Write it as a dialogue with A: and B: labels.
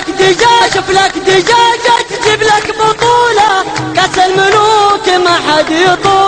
A: لك دجاج فلك دجاجة تجيب لك بطولة. كأس الملوك ما حد يطول.